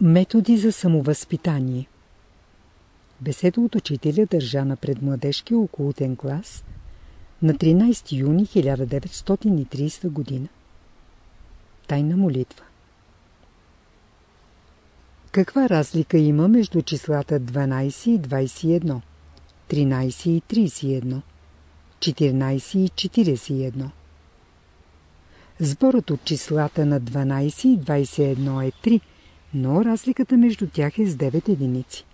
Методи за самовъзпитание Беседа от учителя държа на предмладежки околотен клас на 13 юни 1930 година. Тайна молитва Каква разлика има между числата 12 и 21, 13 и 31, 14 и 41? Сборът от числата на 12 и 21 е 3, но разликата между тях е с 9 единици.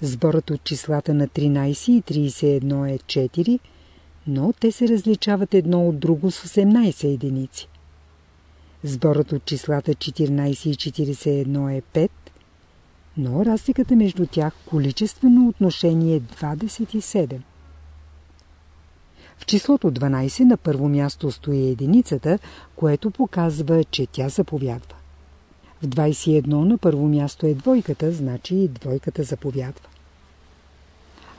Сборът от числата на 13 и 31 е 4, но те се различават едно от друго с 18 единици. Сборът от числата 14 и 41 е 5, но разликата между тях количествено отношение е 27. В числото 12 на първо място стои единицата, което показва, че тя заповядва. В 21 на първо място е двойката, значи и двойката заповядва.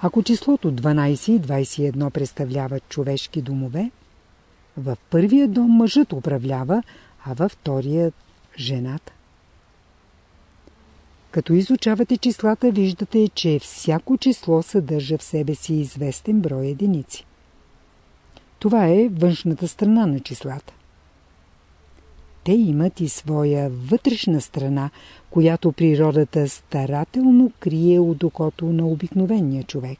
Ако числото 12 и 21 представляват човешки домове, във първия дом мъжът управлява, а във втория – жената. Като изучавате числата, виждате, че всяко число съдържа в себе си известен брой единици. Това е външната страна на числата. Те имат и своя вътрешна страна, която природата старателно крие от окото на обикновения човек.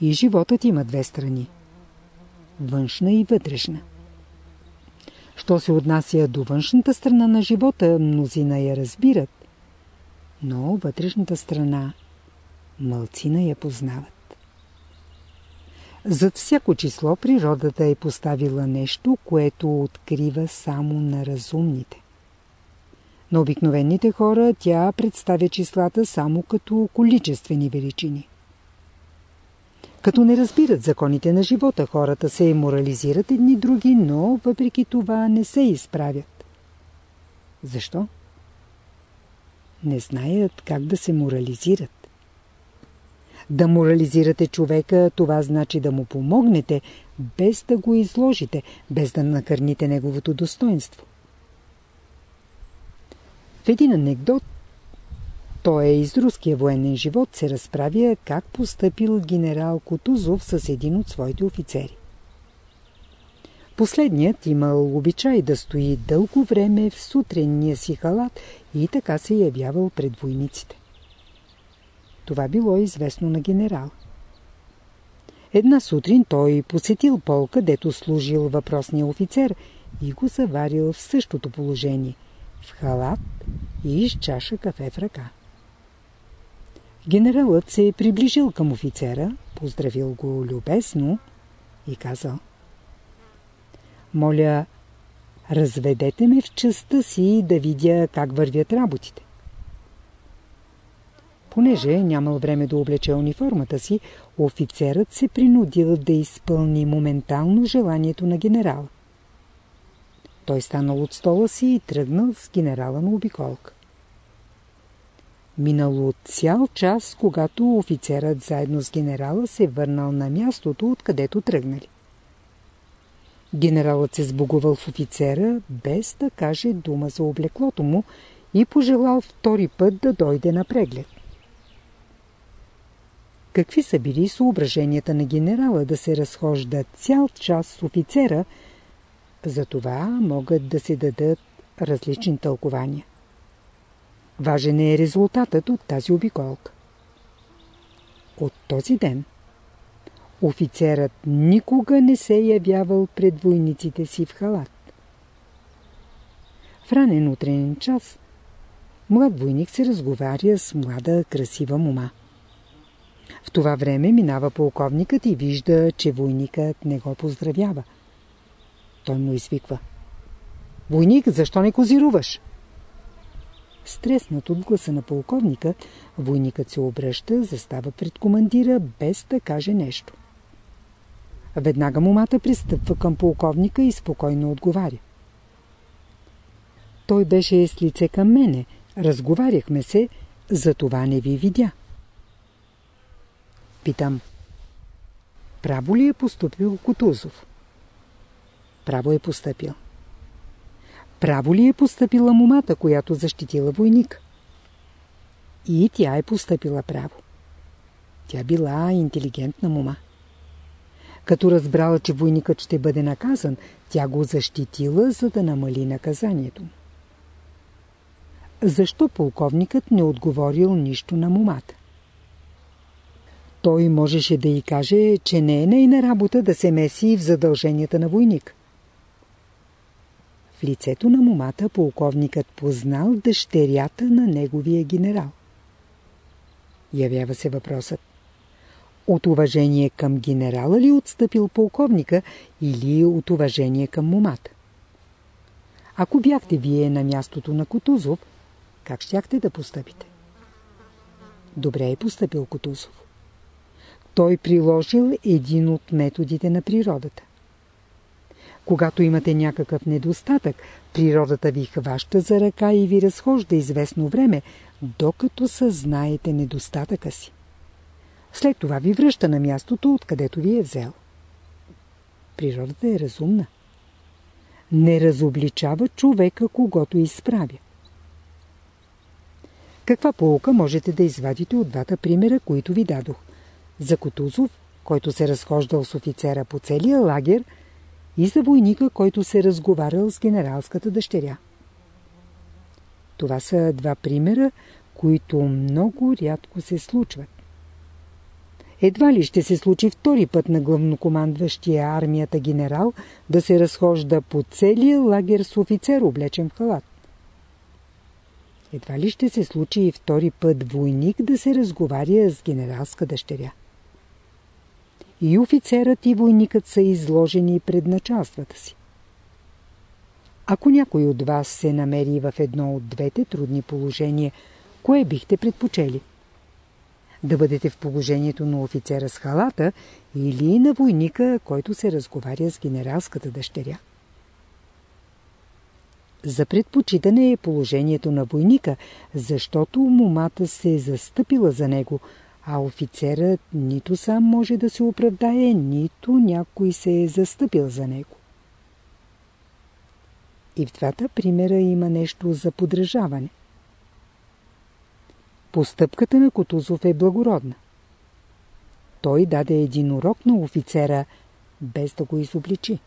И животът има две страни – външна и вътрешна. Що се отнася до външната страна на живота, мнозина я разбират, но вътрешната страна мълцина я познават. Зад всяко число природата е поставила нещо, което открива само на разумните. На обикновените хора тя представя числата само като количествени величини. Като не разбират законите на живота, хората се морализират едни други, но въпреки това не се изправят. Защо? Не знаят как да се морализират. Да морализирате човека, това значи да му помогнете, без да го изложите, без да накърните неговото достоинство. В един анекдот, той е из руския военен живот, се разправя как постъпил генерал Кутузов с един от своите офицери. Последният имал обичай да стои дълго време в сутренния си халат и така се явявал пред войниците. Това било известно на генерал. Една сутрин той посетил пол, където служил въпросния офицер и го заварил в същото положение – в халат и с чаша кафе в ръка. Генералът се е приближил към офицера, поздравил го любезно и казал Моля, разведете ме в частта си да видя как вървят работите. Понеже е нямал време да облече униформата си, офицерът се принудил да изпълни моментално желанието на генерала. Той станал от стола си и тръгнал с генерала на обиколка. Минало цял час, когато офицерът заедно с генерала се върнал на мястото, откъдето тръгнали. Генералът се сбогувал в офицера, без да каже дума за облеклото му и пожелал втори път да дойде на преглед. Какви са били съображенията на генерала да се разхожда цял час с офицера, за това могат да се дадат различни тълкования. Важен е резултатът от тази обиколка. От този ден офицерът никога не се е явявал пред войниците си в халат. В ранен утренен час млад войник се разговаря с млада красива мома. В това време минава полковникът и вижда, че войникът не го поздравява. Той му извиква. Войник, защо не козируваш? Стреснат от гласа на полковника, войникът се обръща, застава пред командира, без да каже нещо. Веднага момата пристъпва към полковника и спокойно отговаря. Той беше с лице към мене, разговаряхме се, за това не ви видя. Питам. Право ли е поступил Кутузов? Право е поступил. право ли е поступила момата, която защитила войник? И тя е поступила право. Тя била интелигентна мома. Като разбрала, че войникът ще бъде наказан, тя го защитила, за да намали наказанието. Защо полковникът не отговорил нищо на момата? Той можеше да й каже, че не е нейна работа да се меси в задълженията на войник. В лицето на момата полковникът познал дъщерята на неговия генерал. Явява се въпросът. От уважение към генерала ли отстъпил полковника или от уважение към момата? Ако бяхте вие на мястото на Котузов, как щяхте да постъпите? Добре е постъпил Котузов. Той приложил един от методите на природата. Когато имате някакъв недостатък, природата ви хваща за ръка и ви разхожда известно време, докато съзнаете недостатъка си. След това ви връща на мястото, откъдето ви е взел. Природата е разумна. Не разобличава човека, когато изправя. Каква полука можете да извадите от двата примера, които ви дадох? За Котузов, който се разхождал с офицера по целия лагер, и за войника, който се разговарял с генералската дъщеря. Това са два примера, които много рядко се случват. Едва ли ще се случи втори път на главнокомандващия армията генерал да се разхожда по целия лагер с офицер облечен в халат. Едва ли ще се случи и втори път войник да се разговаря с генералска дъщеря. И офицерът и войникът са изложени пред началствата си. Ако някой от вас се намери в едно от двете трудни положения, кое бихте предпочели? Да бъдете в положението на офицера с халата или на войника, който се разговаря с генералската дъщеря? За предпочитане е положението на войника, защото момата се е застъпила за него, а офицерът нито сам може да се оправдае, нито някой се е застъпил за него. И в двата примера има нещо за подражаване. Постъпката на Котузов е благородна. Той даде един урок на офицера, без да го изобличи.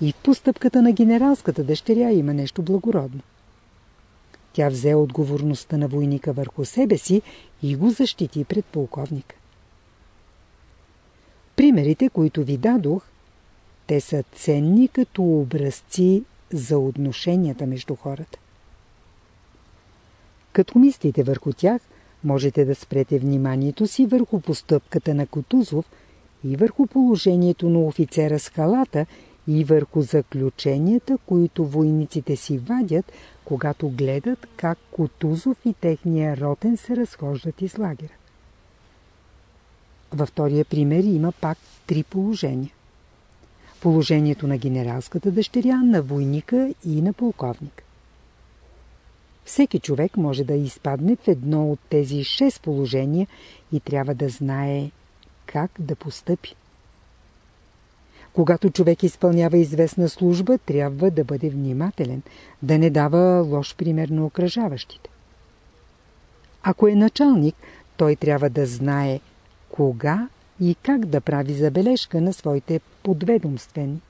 И в постъпката на генералската дъщеря има нещо благородно. Тя взе отговорността на войника върху себе си и го защити пред полковника. Примерите, които ви дадох, те са ценни като образци за отношенията между хората. Като мислите върху тях, можете да спрете вниманието си върху постъпката на Котузов и върху положението на офицера с халата и върху заключенията, които войниците си вадят, когато гледат как Котузов и техния ротен се разхождат из лагера. Във втория пример има пак три положения. Положението на генералската дъщеря, на войника и на полковник. Всеки човек може да изпадне в едно от тези шест положения и трябва да знае как да постъпи. Когато човек изпълнява известна служба, трябва да бъде внимателен, да не дава лош пример на окръжаващите. Ако е началник, той трябва да знае кога и как да прави забележка на своите подведомствени.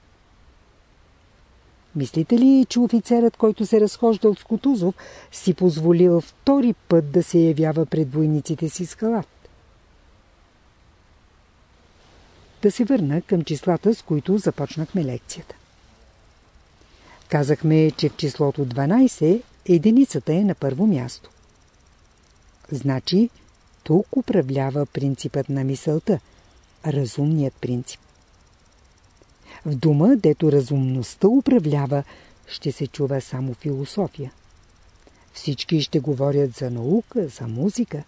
Мислите ли, че офицерът, който се разхождал с Кутузов, си позволил втори път да се явява пред войниците си с халат? Да се върна към числата, с които започнахме лекцията. Казахме, че в числото 12 единицата е на първо място. Значи, тук управлява принципът на мисълта, разумният принцип. В дума, дето разумността управлява, ще се чува само философия. Всички ще говорят за наука, за музика.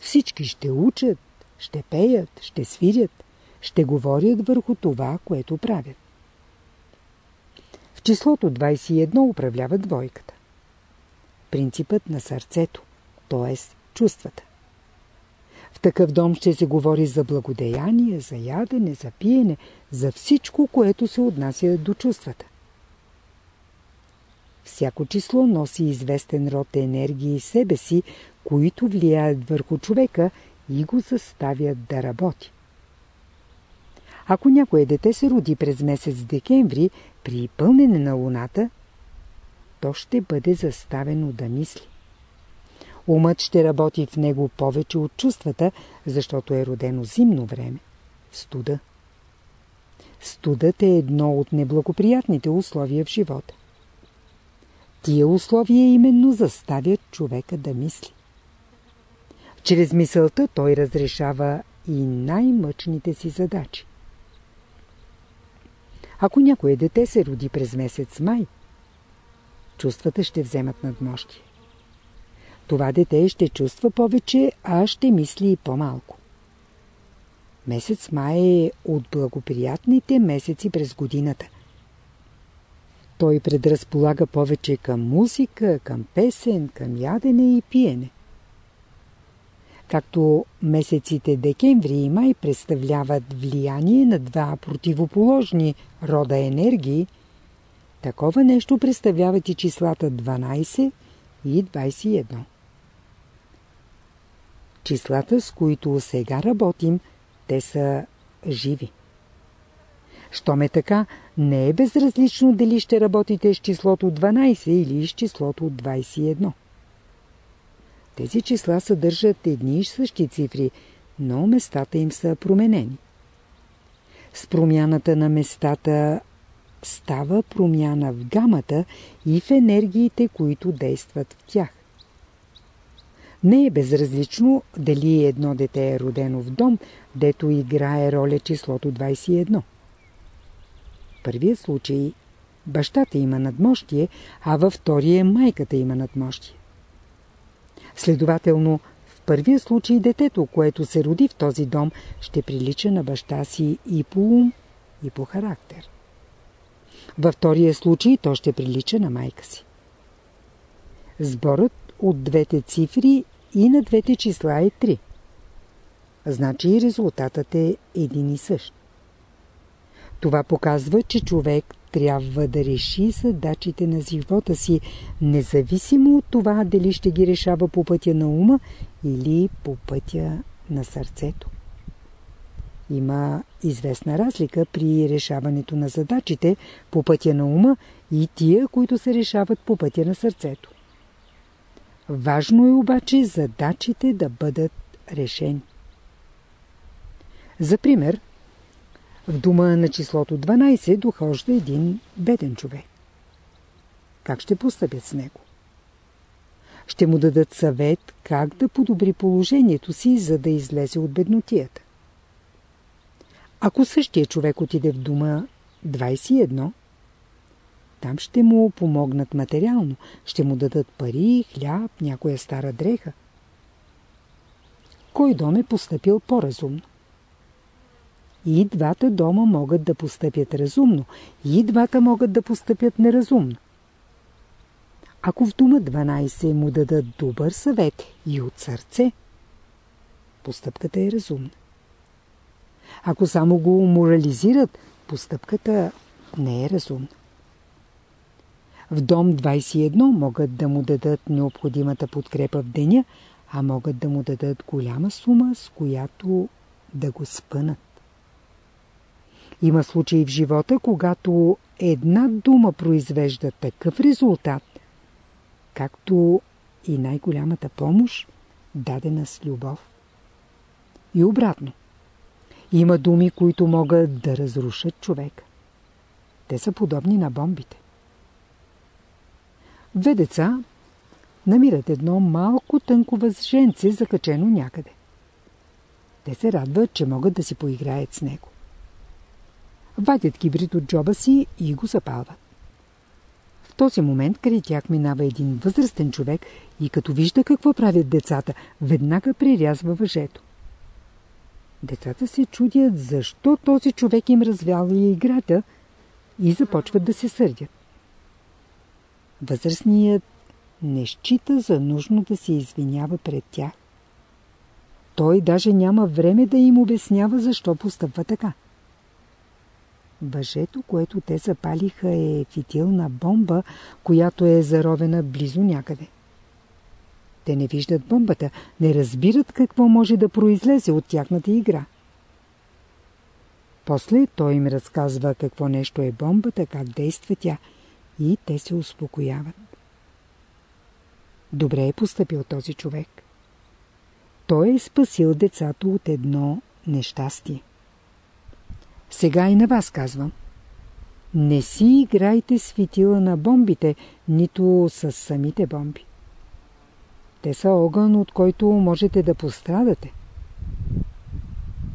Всички ще учат, ще пеят, ще свирят, ще говорят върху това, което правят. В числото 21 управлява двойката. Принципът на сърцето, т.е. чувствата. В такъв дом ще се говори за благодеяние, за ядене, за пиене, за всичко, което се отнася до чувствата. Всяко число носи известен род енергии себе си, които влияят върху човека и го заставят да работи. Ако някое дете се роди през месец декември при пълнене на луната, то ще бъде заставено да мисли. Умът ще работи в него повече от чувствата, защото е родено зимно време. Студа. Студът е едно от неблагоприятните условия в живота. Тия условия именно заставят човека да мисли. Чрез мисълта той разрешава и най-мъчните си задачи. Ако някое дете се роди през месец май, чувствата ще вземат надмощие. Това дете ще чувства повече, а ще мисли и по-малко. Месец май е от благоприятните месеци през годината. Той предразполага повече към музика, към песен, към ядене и пиене. Както месеците декември и май представляват влияние на два противоположни рода енергии, такова нещо представляват и числата 12 и 21. Числата, с които сега работим, те са живи. Щом е така, не е безразлично дали ще работите с числото 12 или с числото 21. Тези числа съдържат едни и същи цифри, но местата им са променени. С промяната на местата става промяна в гамата и в енергиите, които действат в тях. Не е безразлично дали едно дете е родено в дом, дето играе роля числото 21. В първият случай бащата има надмощие, а във втория майката има надмощие. Следователно, в първия случай детето, което се роди в този дом, ще прилича на баща си и по ум, и по характер. Във втория случай то ще прилича на майка си. Сборът от двете цифри и на двете числа е 3. Значи резултатът е един и същ. Това показва, че човек трябва да реши задачите на живота си, независимо от това дали ще ги решава по пътя на ума или по пътя на сърцето. Има известна разлика при решаването на задачите по пътя на ума и тия, които се решават по пътя на сърцето. Важно е обаче задачите да бъдат решени. За пример, в дома на числото 12 дохожда един беден човек. Как ще постъпят с него? Ще му дадат съвет как да подобри положението си, за да излезе от беднотията. Ако същия човек отиде в дома 21, там ще му помогнат материално, ще му дадат пари, хляб, някоя стара дреха. Кой дом е поступил по-разумно? И двата дома могат да постъпят разумно, и двата могат да постъпят неразумно. Ако в дома 12 му дадат добър съвет и от сърце, постъпката е разумна. Ако само го морализират, постъпката не е разумна. В дом 21 могат да му дадат необходимата подкрепа в деня, а могат да му дадат голяма сума, с която да го спънат. Има случаи в живота, когато една дума произвежда такъв резултат, както и най-голямата помощ, дадена с любов. И обратно. Има думи, които могат да разрушат човека. Те са подобни на бомбите. Две деца намират едно малко тънко възженце, закачено някъде. Те се радват, че могат да си поиграят с него. Вадят кибрид от джоба си и го запалват. В този момент край тях минава един възрастен човек и като вижда какво правят децата, веднага прирязва въжето. Децата се чудят защо този човек им развял и играта и започват да се сърдят. Възрастният не счита за нужно да се извинява пред тях. Той даже няма време да им обяснява защо постъпва така. Въжето, което те запалиха е фитилна бомба, която е заровена близо някъде. Те не виждат бомбата, не разбират какво може да произлезе от тяхната игра. После той им разказва какво нещо е бомбата, как действа тя и те се успокояват. Добре е поступил този човек. Той е спасил децата от едно нещастие. Сега и на вас казвам. Не си играйте с фитила на бомбите, нито с самите бомби. Те са огън, от който можете да пострадате.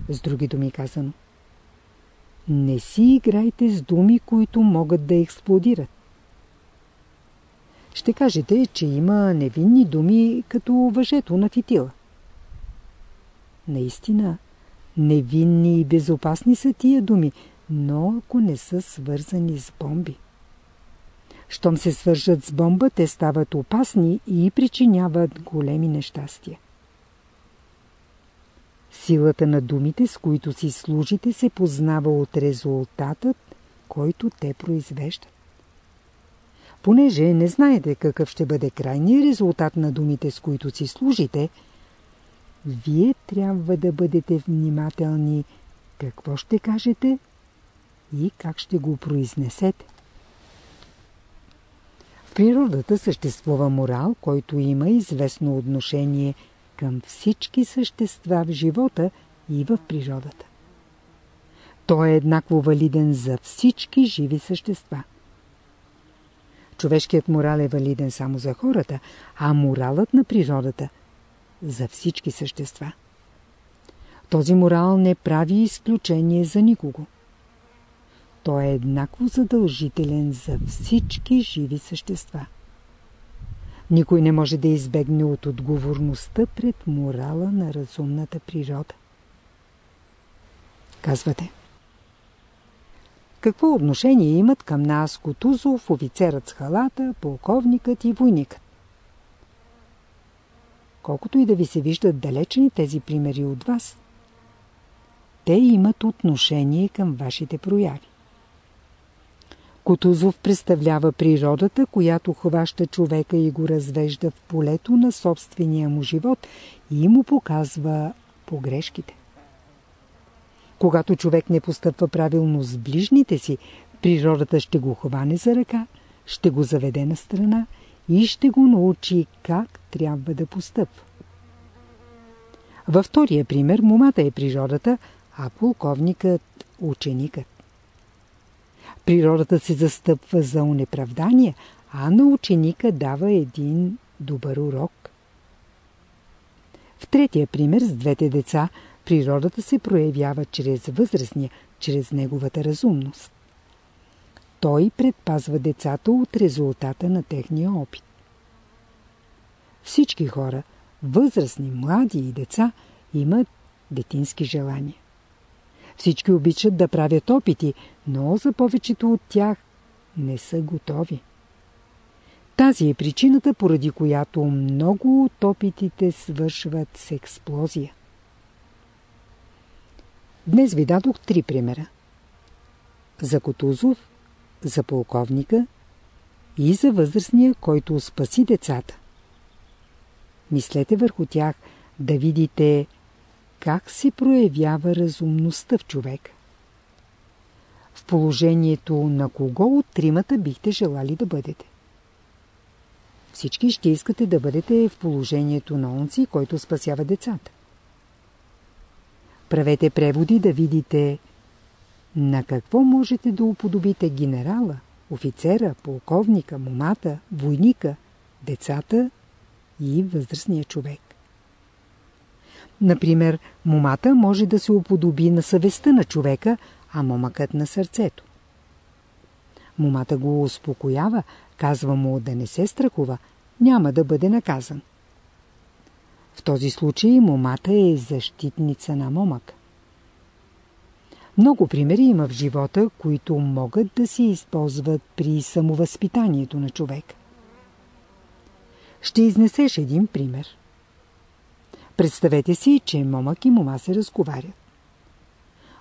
С други думи казано. Не си играйте с думи, които могат да експлодират. Ще кажете, че има невинни думи, като въжето на фитила. Наистина, невинни и безопасни са тия думи, но ако не са свързани с бомби. Щом се свържат с бомба, те стават опасни и причиняват големи нещастия. Силата на думите, с които си служите, се познава от резултатът, който те произвеждат. Понеже не знаете какъв ще бъде крайният резултат на думите, с които си служите, вие трябва да бъдете внимателни какво ще кажете и как ще го произнесете. В природата съществува морал, който има известно отношение към всички същества в живота и в природата. Той е еднакво валиден за всички живи същества. Човешкият морал е валиден само за хората, а моралът на природата за всички същества. Този морал не прави изключение за никого. Той е еднакво задължителен за всички живи същества. Никой не може да избегне от отговорността пред морала на разумната природа. Казвате. Какво отношение имат към нас Котузов, офицерът с халата, полковникът и войникът? Колкото и да ви се виждат далечни тези примери от вас, те имат отношение към вашите прояви. Котузов представлява природата, която хваща човека и го развежда в полето на собствения му живот и му показва погрешките. Когато човек не постъпва правилно с ближните си, природата ще го хване за ръка, ще го заведе на страна и ще го научи как трябва да постъпва. Във втория пример момата е природата, а полковникът – ученикът. Природата се застъпва за унеправдание, а на ученика дава един добър урок. В третия пример с двете деца природата се проявява чрез възрастния, чрез неговата разумност. Той предпазва децата от резултата на техния опит. Всички хора, възрастни, млади и деца, имат детински желания. Всички обичат да правят опити, но за повечето от тях не са готови. Тази е причината, поради която много от опитите свършват с експлозия. Днес ви дадох три примера. За Котузов, за полковника и за възрастния, който спаси децата. Мислете върху тях, да видите как се проявява разумността в човек. В положението на кого от тримата бихте желали да бъдете? Всички ще искате да бъдете в положението на онци, който спасява децата. Правете преводи да видите на какво можете да уподобите генерала, офицера, полковника, момата, войника, децата и възрастния човек. Например, момата може да се уподоби на съвестта на човека, а момъкът на сърцето. Момата го успокоява, казва му да не се страхува, няма да бъде наказан. В този случай момата е защитница на момък. Много примери има в живота, които могат да се използват при самовъзпитанието на човек. Ще изнесеш един пример – Представете си, че момък и мома се разговарят.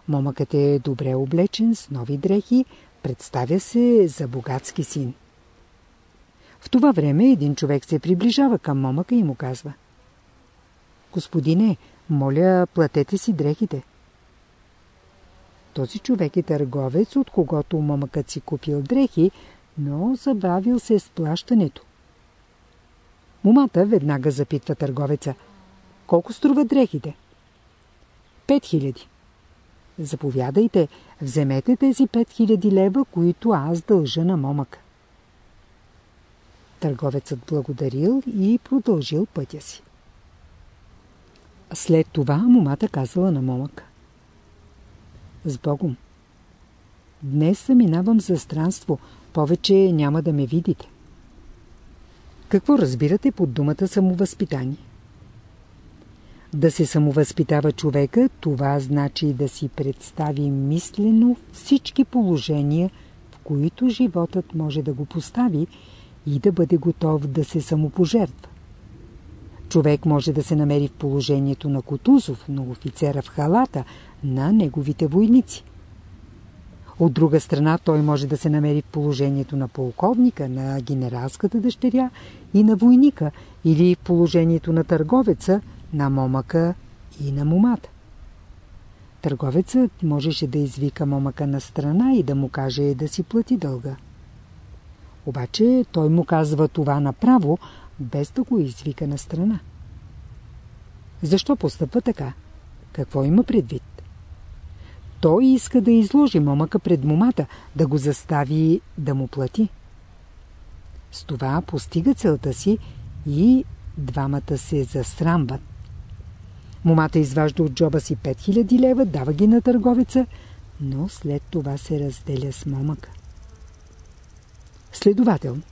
Момъкът е добре облечен, с нови дрехи, представя се за богатски син. В това време един човек се приближава към момъка и му казва Господине, моля, платете си дрехите. Този човек е търговец, от когото момъкът си купил дрехи, но забравил се с плащането. Момата веднага запитва търговеца. Колко струва дрехите? Пет хиляди. Заповядайте, вземете тези 5000 лева, които аз дължа на момъка. Търговецът благодарил и продължил пътя си. След това момата казала на момъка. С Богом! Днес заминавам за странство, повече няма да ме видите. Какво разбирате под думата самовъзпитание? Да се самовъзпитава човека, това значи да си представи мислено всички положения, в които животът може да го постави и да бъде готов да се самопожертва. Човек може да се намери в положението на Котузов, на офицера в халата, на неговите войници. От друга страна, той може да се намери в положението на полковника, на генералската дъщеря и на войника, или в положението на търговеца, на момъка и на момата. Търговецът можеше да извика момъка на страна и да му каже да си плати дълга. Обаче той му казва това направо, без да го извика на страна. Защо постъпва така? Какво има предвид? Той иска да изложи момъка пред момата, да го застави да му плати. С това постига целта си и двамата се засрамват. Момата изважда от джоба си 5000 лева, дава ги на търговеца, но след това се разделя с момъка. Следователно,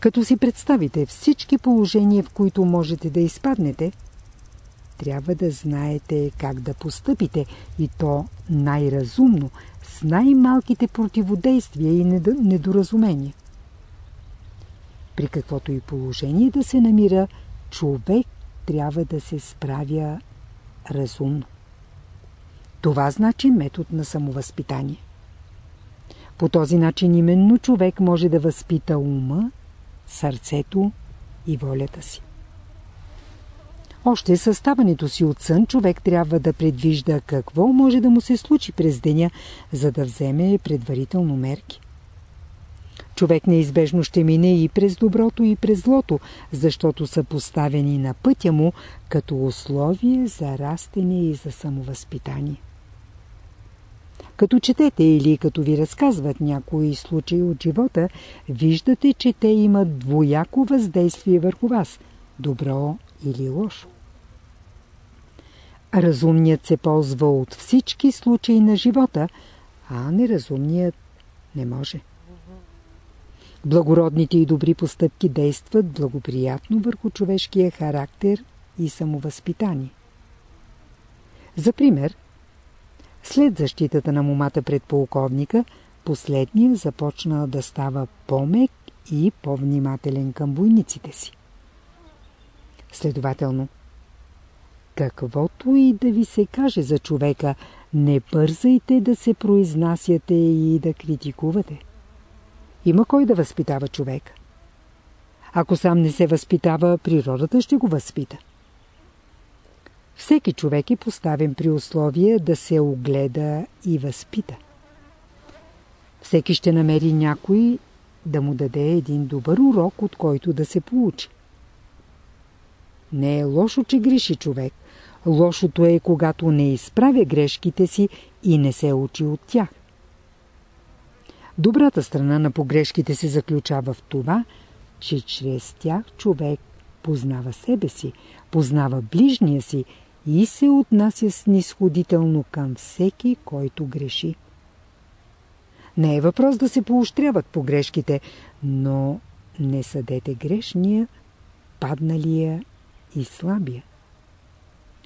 като си представите всички положения, в които можете да изпаднете, трябва да знаете как да постъпите и то най-разумно, с най-малките противодействия и недоразумения. При каквото и положение да се намира, човек трябва да се справя разумно. Това значи метод на самовъзпитание. По този начин именно човек може да възпита ума, сърцето и волята си. Още съставането си от сън човек трябва да предвижда какво може да му се случи през деня, за да вземе предварително мерки. Човек неизбежно ще мине и през доброто и през злото, защото са поставени на пътя му като условие за растене и за самовъзпитание. Като четете или като ви разказват някои случаи от живота, виждате, че те имат двояко въздействие върху вас – добро или лошо. Разумният се ползва от всички случаи на живота, а неразумният не може. Благородните и добри постъпки действат благоприятно върху човешкия характер и самовъзпитание. За пример, след защитата на момата пред полковника, последният започна да става по-мек и по-внимателен към войниците си. Следователно, каквото и да ви се каже за човека, не бързайте да се произнасяте и да критикувате. Има кой да възпитава човек. Ако сам не се възпитава, природата ще го възпита. Всеки човек е поставен при условие да се огледа и възпита. Всеки ще намери някой да му даде един добър урок, от който да се получи. Не е лошо, че греши човек. Лошото е, когато не изправя грешките си и не се учи от тях. Добрата страна на погрешките се заключава в това, че чрез тях човек познава себе си, познава ближния си и се отнася снисходително към всеки, който греши. Не е въпрос да се поощряват погрешките, но не съдете грешния, падналия и слабия.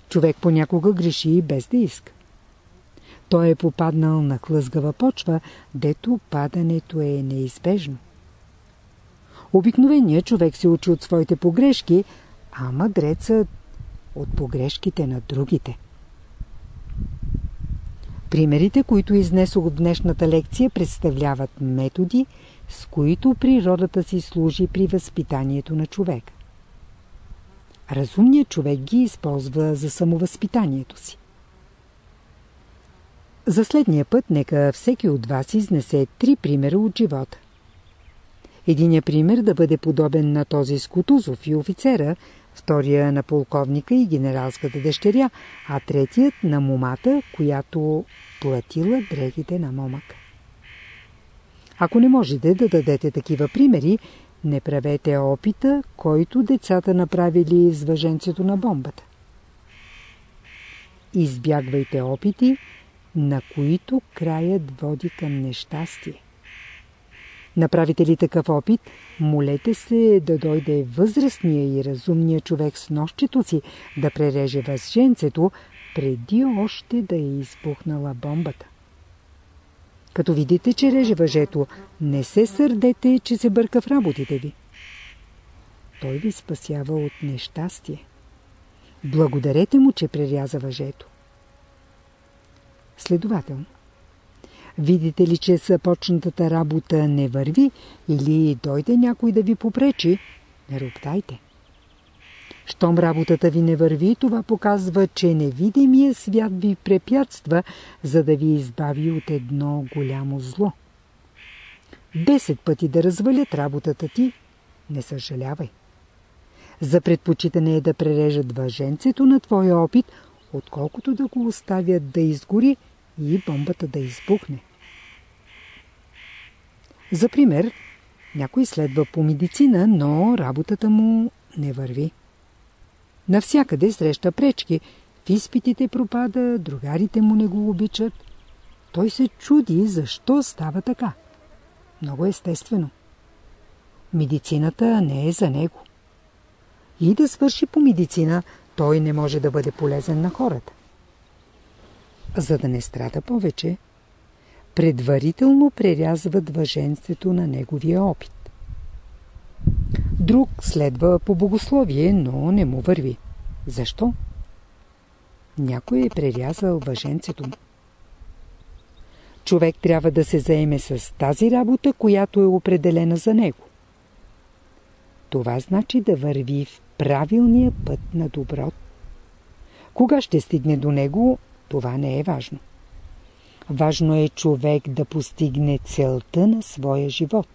Човек понякога греши и без да иска. Той е попаднал на хлъзгава почва, дето падането е неизбежно. Обикновеният човек се учи от своите погрешки, а мъдрецът от погрешките на другите. Примерите, които изнесох в днешната лекция, представляват методи, с които природата си служи при възпитанието на човека. Разумният човек ги използва за самовъзпитанието си. За следния път нека всеки от вас изнесе три примера от живота. Единият пример да бъде подобен на този с Кутузов и офицера, втория на полковника и генералската дъщеря, а третият на момата, която платила дрехите на момък. Ако не можете да дадете такива примери, не правете опита, който децата направили с въженцето на бомбата. Избягвайте опити, на които краят води към нещастие. Направите ли такъв опит, молете се да дойде възрастния и разумния човек с нощчето си да пререже възженцето, преди още да е избухнала бомбата. Като видите, че реже въжето, не се сърдете, че се бърка в работите ви. Той ви спасява от нещастие. Благодарете му, че преряза въжето. Следователно, видите ли, че съпочнатата работа не върви или дойде някой да ви попречи, не роптайте. Щом работата ви не върви, това показва, че невидимия свят ви препятства, за да ви избави от едно голямо зло. Десет пъти да развалят работата ти, не съжалявай. За предпочитане е да прережат въженцето на твоя опит, отколкото да го оставят да изгори и бомбата да избухне. За пример, някой следва по медицина, но работата му не върви. Навсякъде среща пречки. В изпитите пропада, другарите му не го обичат. Той се чуди защо става така. Много естествено. Медицината не е за него. И да свърши по медицина, той не може да бъде полезен на хората. За да не страда повече, предварително прерязват въженството на неговия опит. Друг следва по богословие, но не му върви. Защо? Някой е прерязал въженцето му. Човек трябва да се заеме с тази работа, която е определена за него. Това значи да върви в правилния път на доброт. Кога ще стигне до него, това не е важно. Важно е човек да постигне целта на своя живот.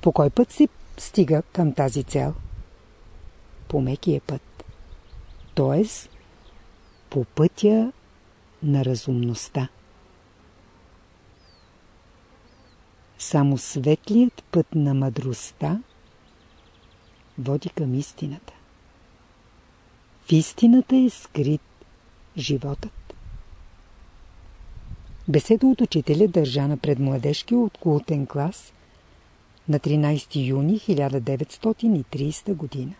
По кой път се стига към тази цел? По мекия път. Т.е. по пътя на разумността. Само светлият път на мъдростта води към истината. В истината е скрит животът. Беседа от учителя държана пред младежки от култен клас на 13 юни 1930 година.